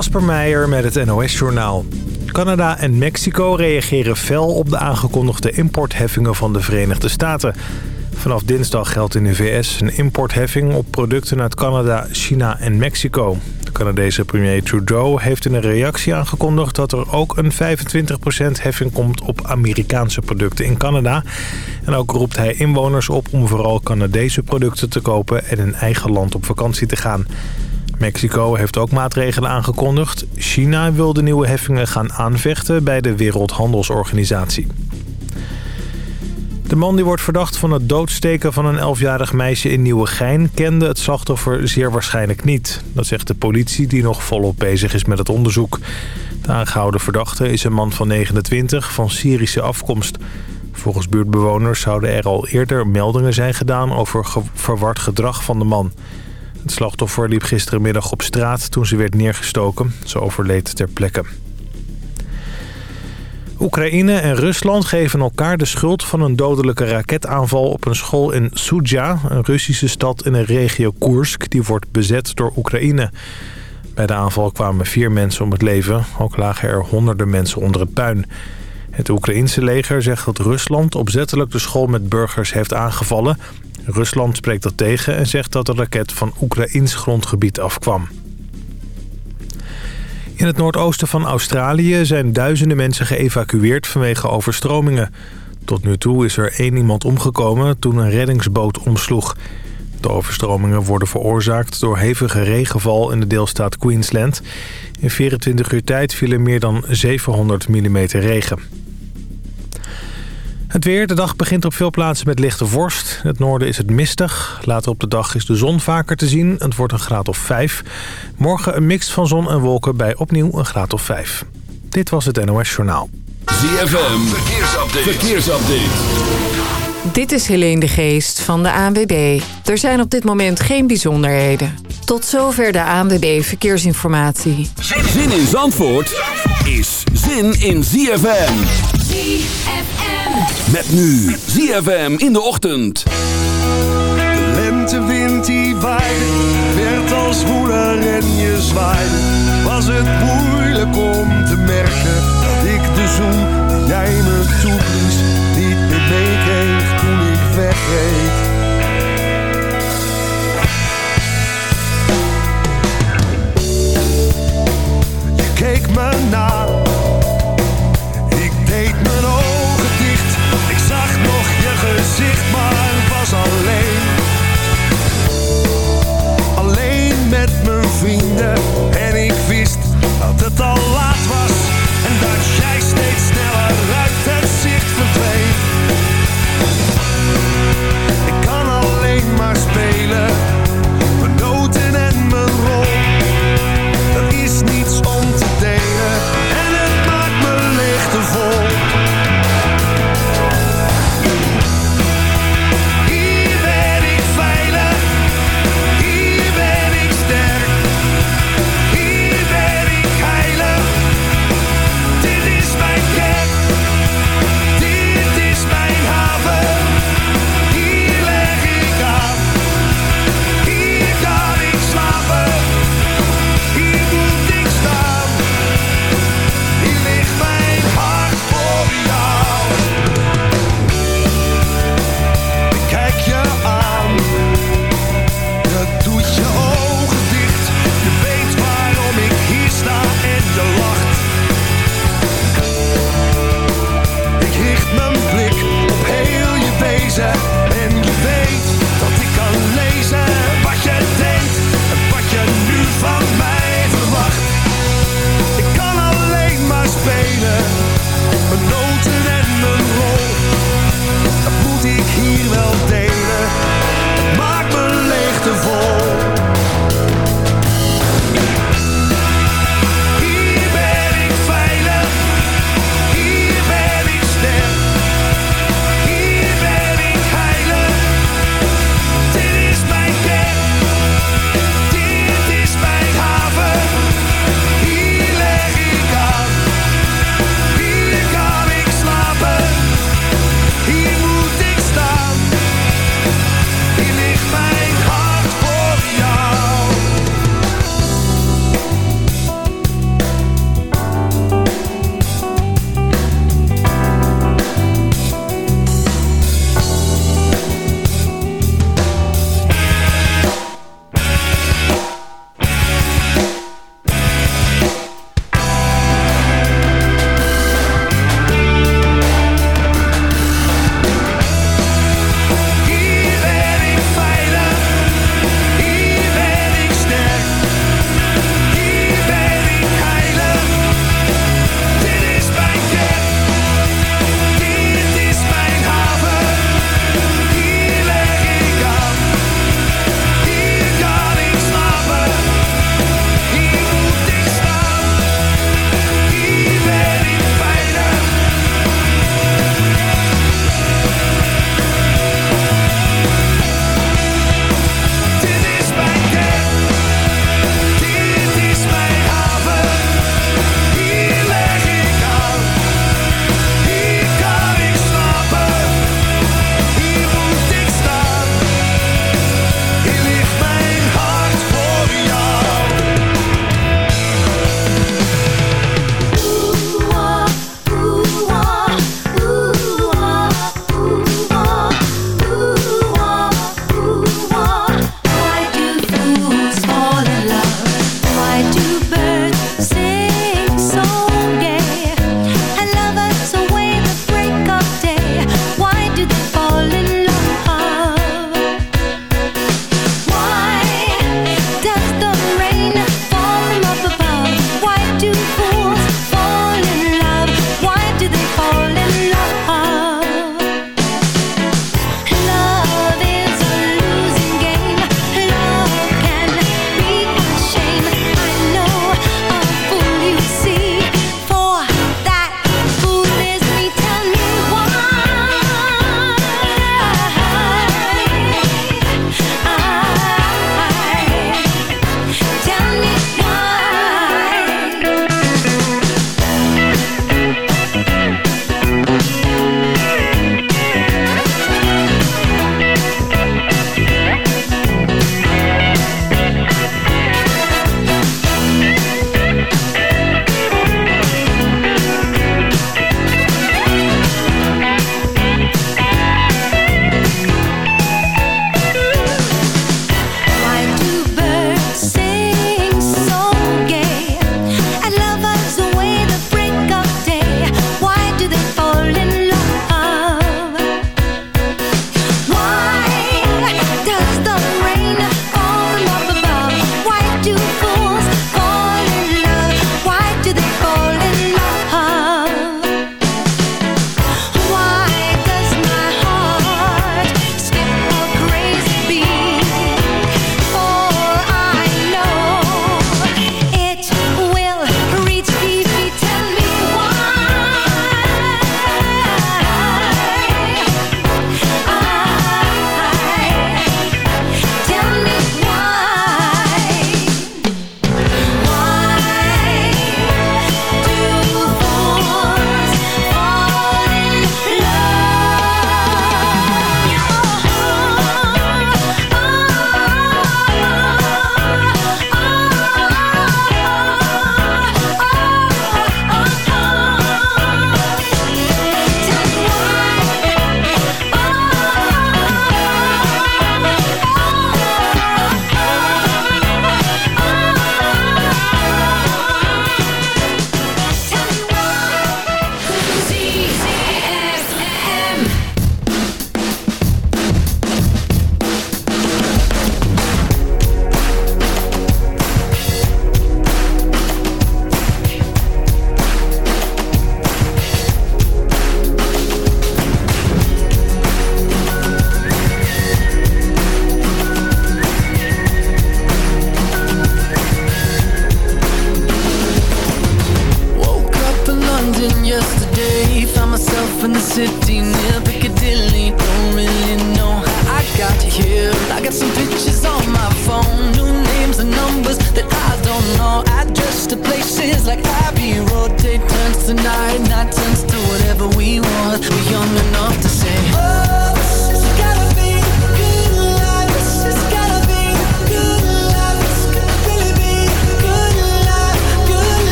Kasper Meijer met het NOS-journaal. Canada en Mexico reageren fel op de aangekondigde importheffingen van de Verenigde Staten. Vanaf dinsdag geldt in de VS een importheffing op producten uit Canada, China en Mexico. De Canadese premier Trudeau heeft in een reactie aangekondigd dat er ook een 25% heffing komt op Amerikaanse producten in Canada. En ook roept hij inwoners op om vooral Canadese producten te kopen en in eigen land op vakantie te gaan. Mexico heeft ook maatregelen aangekondigd. China wil de nieuwe heffingen gaan aanvechten bij de Wereldhandelsorganisatie. De man die wordt verdacht van het doodsteken van een 11-jarig meisje in Nieuwegein... kende het slachtoffer zeer waarschijnlijk niet. Dat zegt de politie die nog volop bezig is met het onderzoek. De aangehouden verdachte is een man van 29 van Syrische afkomst. Volgens buurtbewoners zouden er al eerder meldingen zijn gedaan... over verward gedrag van de man. Het slachtoffer liep gisterenmiddag op straat toen ze werd neergestoken. Ze overleed ter plekke. Oekraïne en Rusland geven elkaar de schuld van een dodelijke raketaanval op een school in Suja, een Russische stad in de regio Koersk, die wordt bezet door Oekraïne. Bij de aanval kwamen vier mensen om het leven, ook lagen er honderden mensen onder het puin. Het Oekraïense leger zegt dat Rusland opzettelijk de school met burgers heeft aangevallen. Rusland spreekt dat tegen en zegt dat de raket van Oekraïns grondgebied afkwam. In het noordoosten van Australië zijn duizenden mensen geëvacueerd vanwege overstromingen. Tot nu toe is er één iemand omgekomen toen een reddingsboot omsloeg. De overstromingen worden veroorzaakt door hevige regenval in de deelstaat Queensland. In 24 uur tijd vielen meer dan 700 mm regen. Het weer. De dag begint op veel plaatsen met lichte vorst. In het noorden is het mistig. Later op de dag is de zon vaker te zien. Het wordt een graad of 5. Morgen een mix van zon en wolken bij opnieuw een graad of 5. Dit was het NOS Journaal. ZFM. Verkeersupdate. Verkeersupdate. Dit is Helene de Geest van de ANWB. Er zijn op dit moment geen bijzonderheden. Tot zover de ANWB Verkeersinformatie. Zin in Zandvoort is zin in ZFM. Met nu ZFM in de ochtend. De lentewind die waaide, werd als woeler en je zwaaide. Was het moeilijk om te merken dat ik de zoen die jij me toeblies niet meer meekreeg toen ik wegreed. Je keek me na was alleen. Alleen met mijn vrienden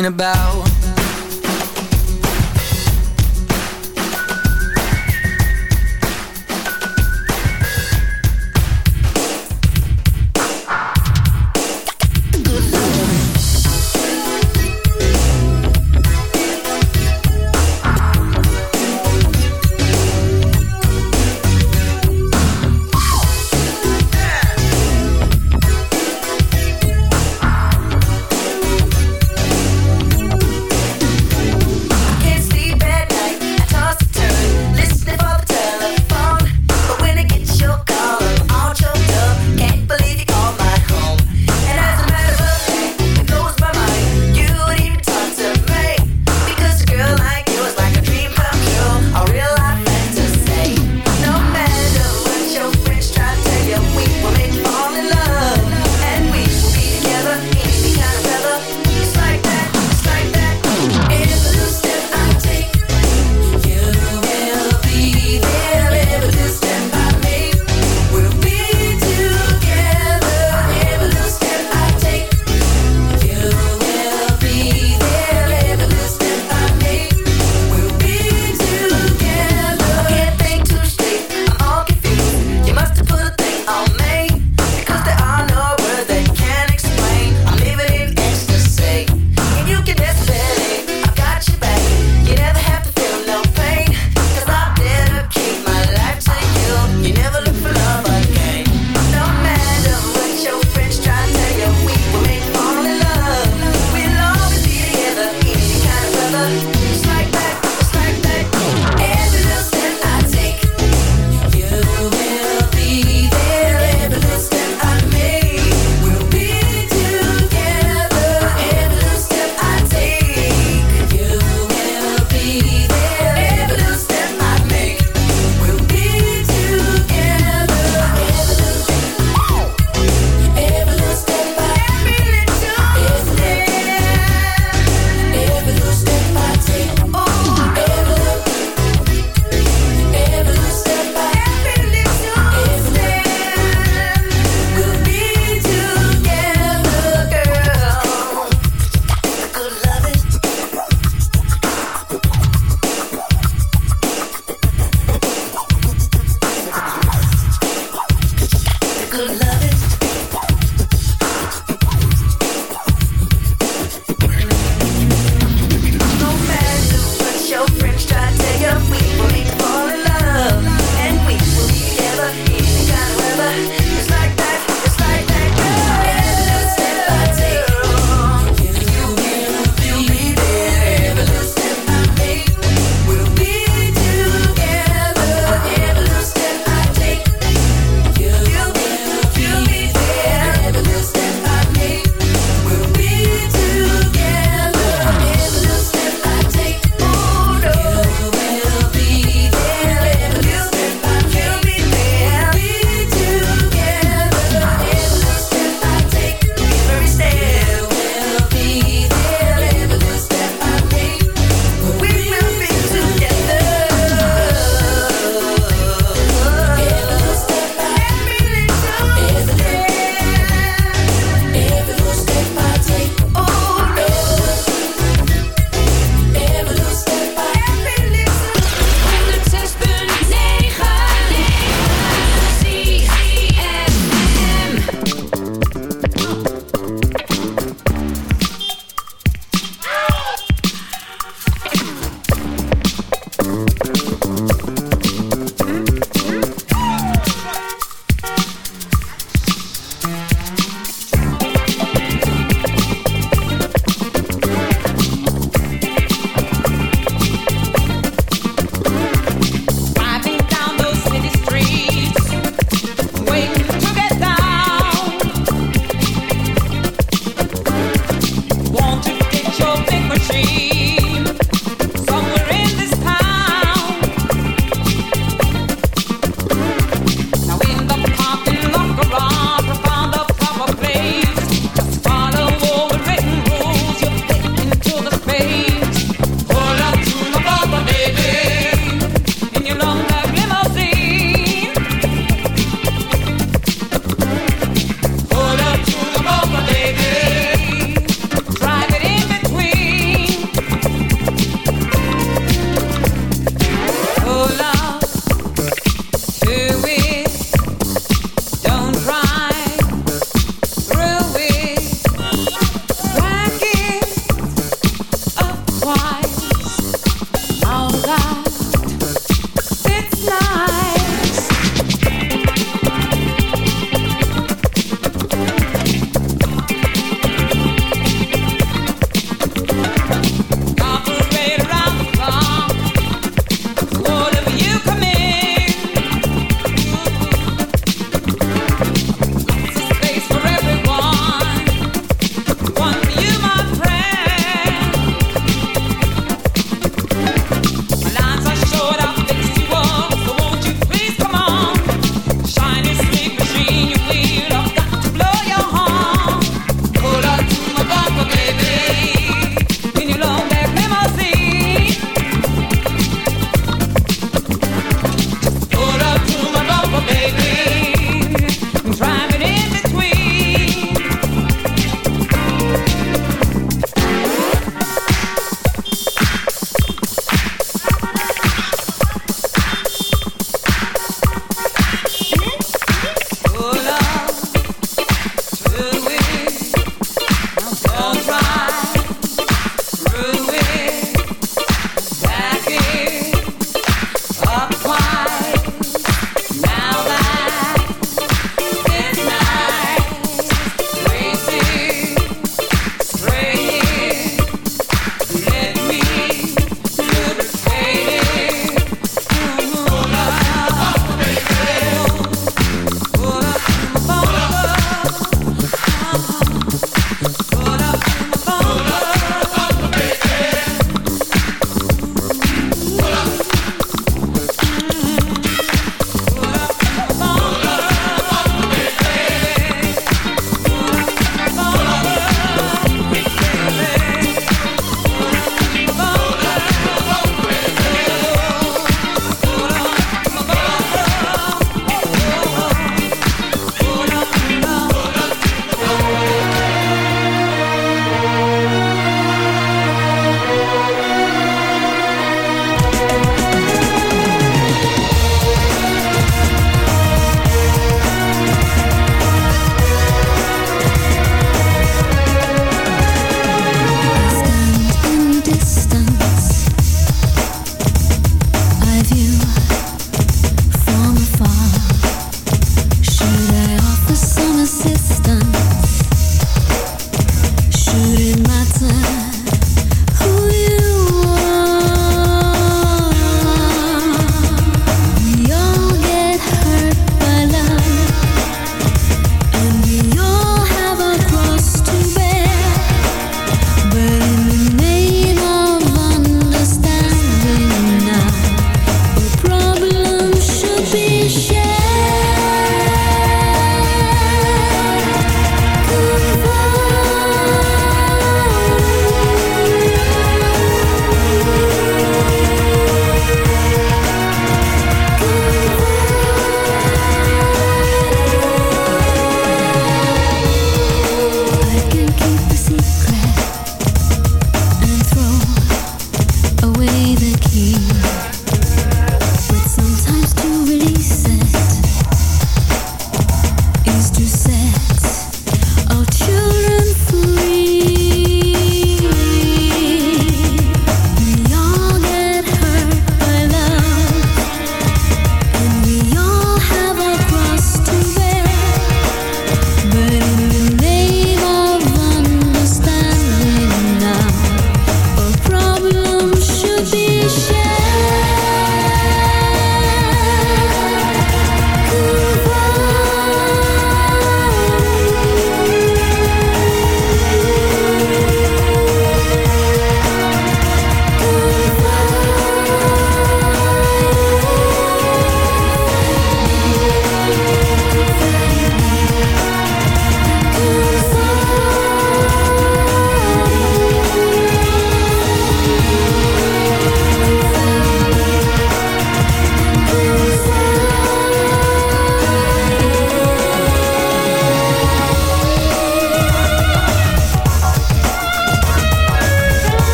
about.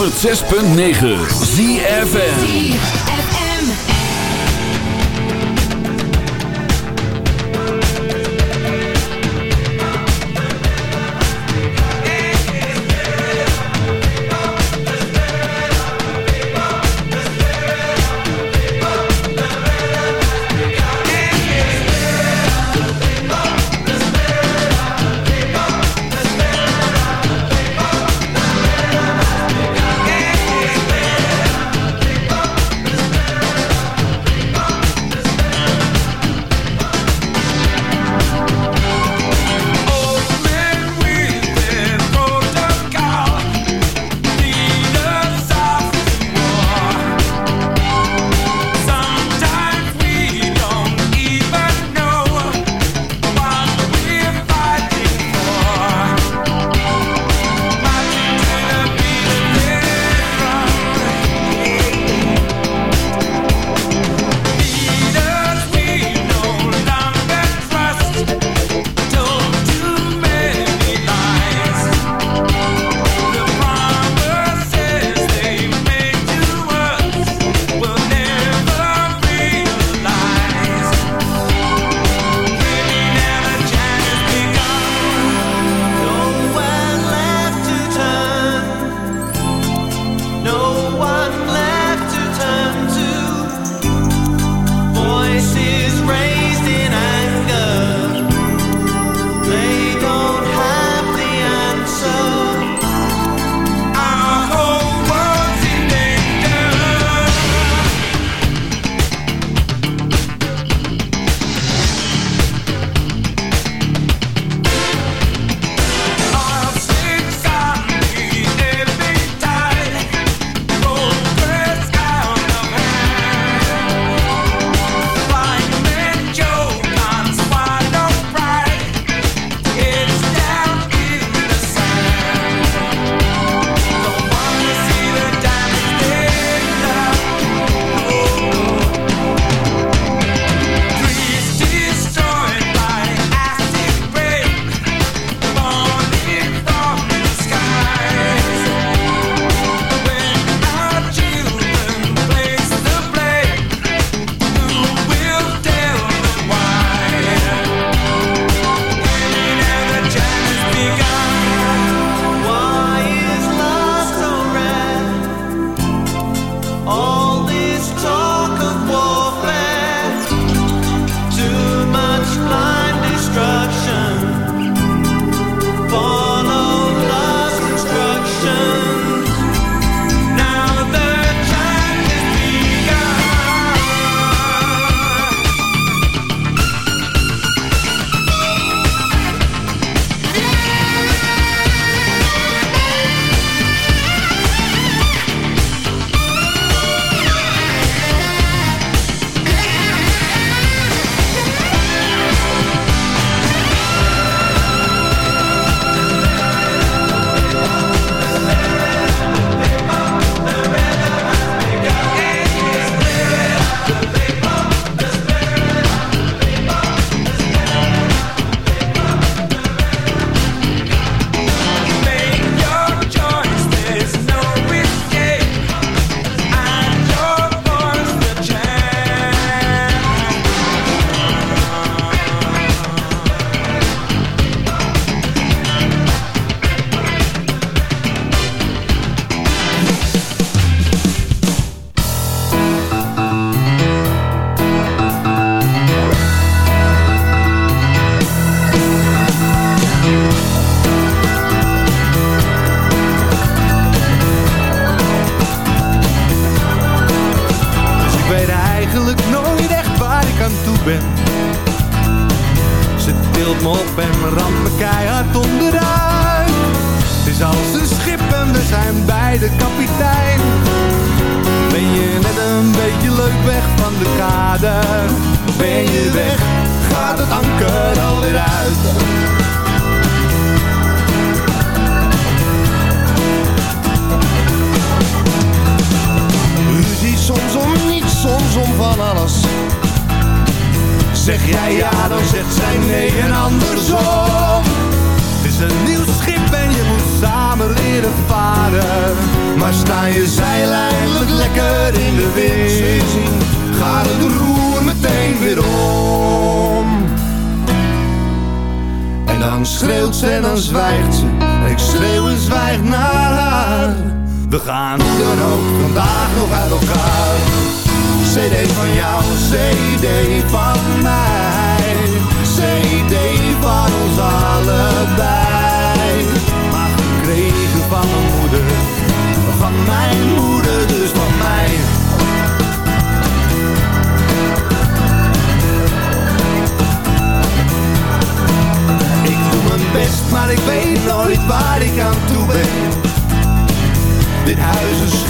106.9 ZFN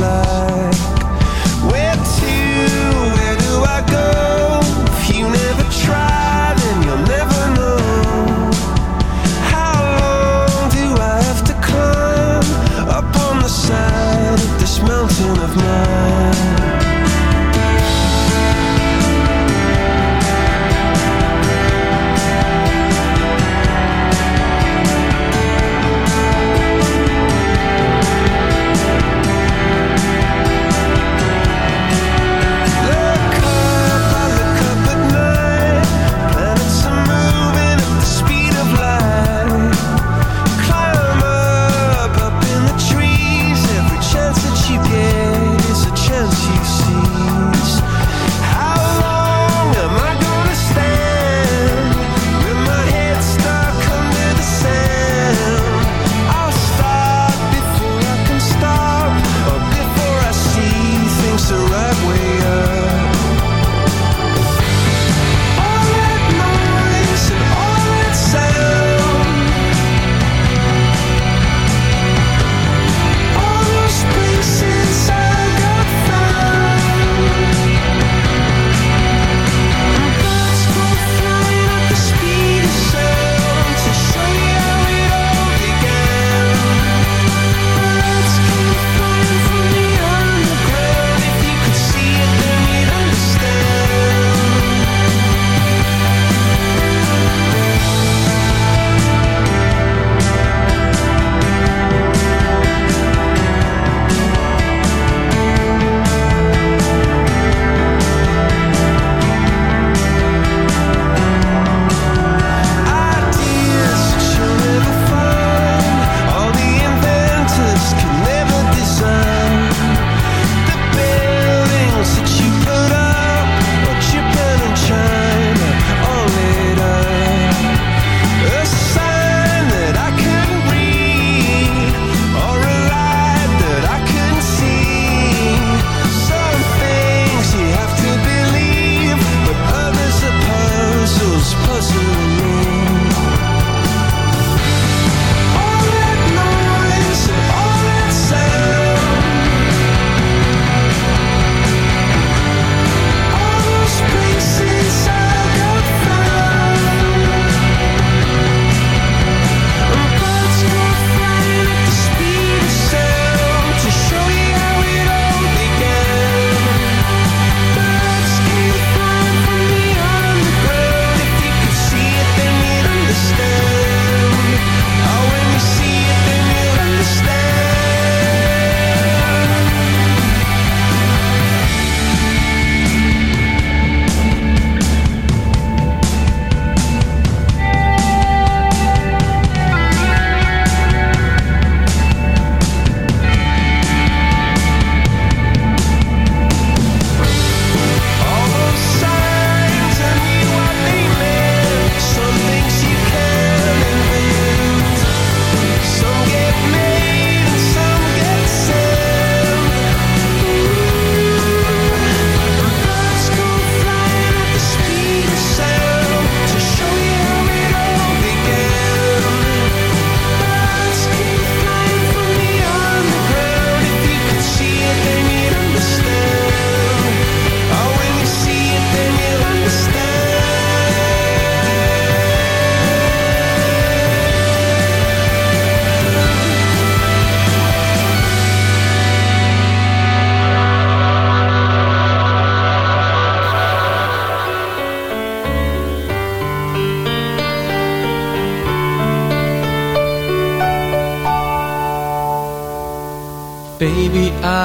love.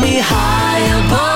me high above.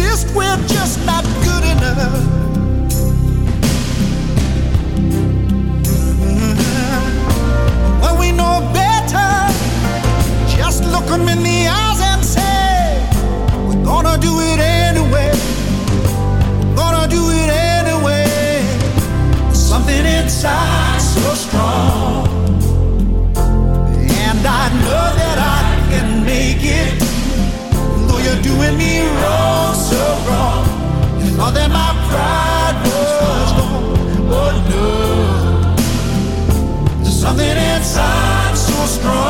exist, we're just not good enough. Mm-hmm. Well, we know better. Just look them in the eyes and say, We're gonna do it anyway. We're gonna do it anyway. There's something inside you're doing me wrong, so wrong. And more than my pride was, gone, but oh, no. There's something inside so strong.